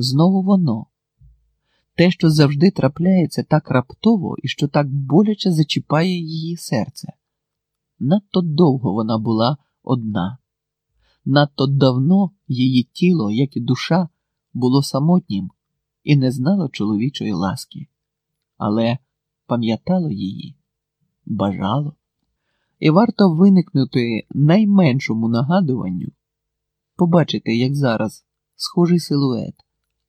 Знову воно. Те, що завжди трапляється так раптово і що так боляче зачіпає її серце. Надто довго вона була одна, надто давно її тіло, як і душа, було самотнім і не знало чоловічої ласки, але пам'ятало її, бажало, і варто виникнути найменшому нагадуванню, побачити, як зараз, схожий силует,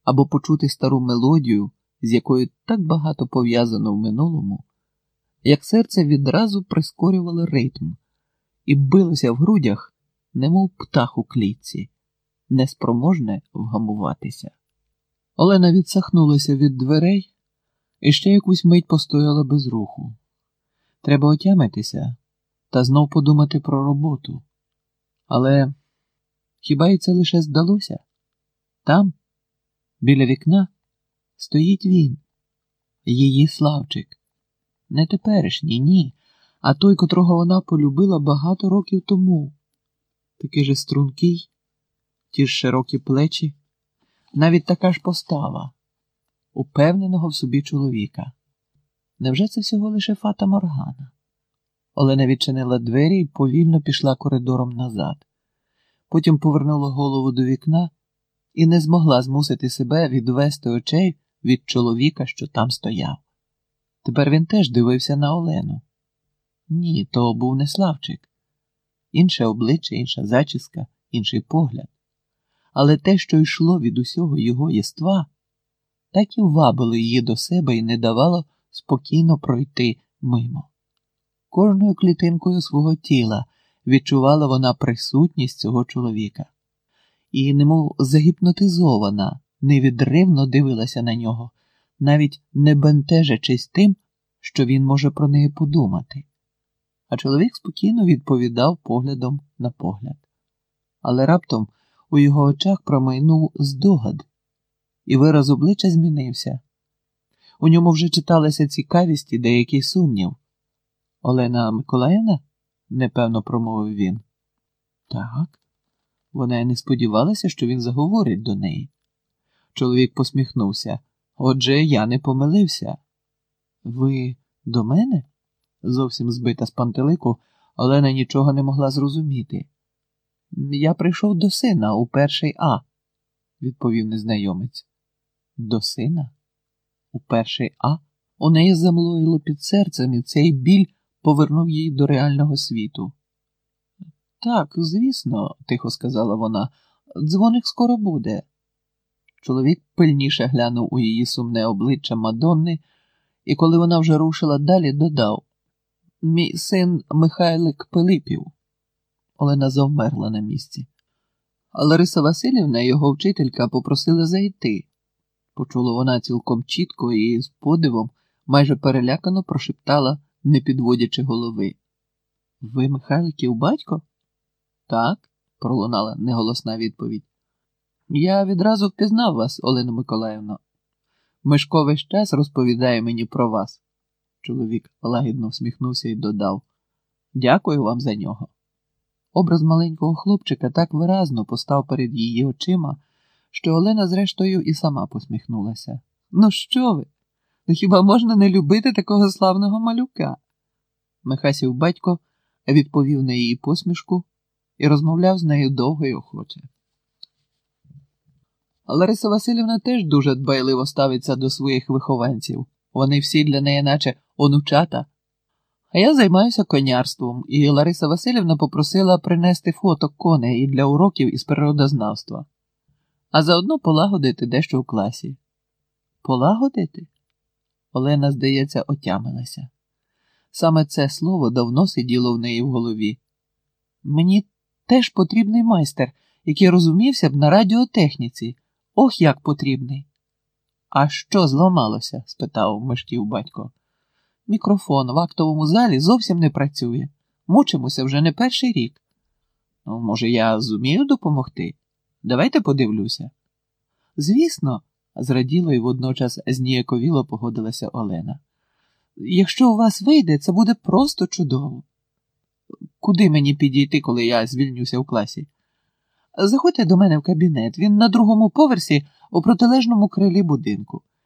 або почути стару мелодію, з якою так багато пов'язано в минулому, як серце відразу прискорювало ритм і билося в грудях, немов птах у клітці, неспроможне вгамуватися. Олена відсахнулася від дверей і ще якусь мить постояла без руху. Треба отямитися та знов подумати про роботу. Але хіба й це лише здалося? Там, біля вікна, стоїть він, її Славчик. Не теперішній, ні, а той, котрого вона полюбила багато років тому. Такий же стрункий, ті ж широкі плечі навіть така ж постава упевненого в собі чоловіка. Невже це всього лише фата Моргана? Олена відчинила двері і повільно пішла коридором назад. Потім повернула голову до вікна і не змогла змусити себе відвести очей від чоловіка, що там стояв. Тепер він теж дивився на Олену. Ні, то був не Славчик. Інше обличчя, інша зачіска, інший погляд але те, що йшло від усього його єства, так і вабило її до себе і не давало спокійно пройти мимо. Кожною клітинкою свого тіла відчувала вона присутність цього чоловіка, і, немов загіпнотизована, невідривно дивилася на нього, навіть не бентежачись тим, що він може про неї подумати. А чоловік спокійно відповідав поглядом на погляд. Але раптом у його очах промайнув здогад, і вираз обличчя змінився. У ньому вже читалася цікавість і деякий сумнів. Олена Миколаївна? непевно промовив він. Так. Вона й не сподівалася, що він заговорить до неї. Чоловік посміхнувся. Отже, я не помилився. Ви до мене? Зовсім збита з пантелику, Олена нічого не могла зрозуміти. Я прийшов до сина у перший А, відповів незнайомець. До сина? У перший А? У неї замлоїло під серцем, і цей біль повернув її до реального світу. Так, звісно, тихо сказала вона, дзвоник скоро буде. Чоловік пильніше глянув у її сумне обличчя Мадонни, і коли вона вже рушила далі, додав Мій син Михайлик Пилипів. Олена завмерла на місці. А Лариса Васильівна, його вчителька, попросила зайти. Почула вона цілком чітко і з подивом майже перелякано прошептала, не підводячи голови. Ви Михайликів батько? Так, пролунала неголосна відповідь. Я відразу впізнав вас, Олена Миколаївна. Мишко весь час розповідає мені про вас. Чоловік лагідно всміхнувся і додав Дякую вам за нього. Образ маленького хлопчика так виразно постав перед її очима, що Олена, зрештою, і сама посміхнулася. Ну, що ви? Ну хіба можна не любити такого славного малюка? Михасів батько відповів на її посмішку і розмовляв з нею довго й охоче. Лариса Васильівна теж дуже дбайливо ставиться до своїх вихованців. Вони всі для неї, наче онучата. А я займаюся конярством, і Лариса Васильівна попросила принести фото коней для уроків із природознавства, а заодно полагодити дещо в класі. Полагодити? Олена, здається, отямилася. Саме це слово давно сиділо в неї в голові. Мені теж потрібний майстер, який розумівся б на радіотехніці. Ох, як потрібний. А що зламалося? спитав мешків батько. Мікрофон в актовому залі зовсім не працює. Мучимося вже не перший рік. Ну, може, я зумію допомогти? Давайте подивлюся. Звісно, зраділо і водночас зніяковіло погодилася Олена. Якщо у вас вийде, це буде просто чудово. Куди мені підійти, коли я звільнюся в класі? Заходьте до мене в кабінет. Він на другому поверсі у протилежному крилі будинку.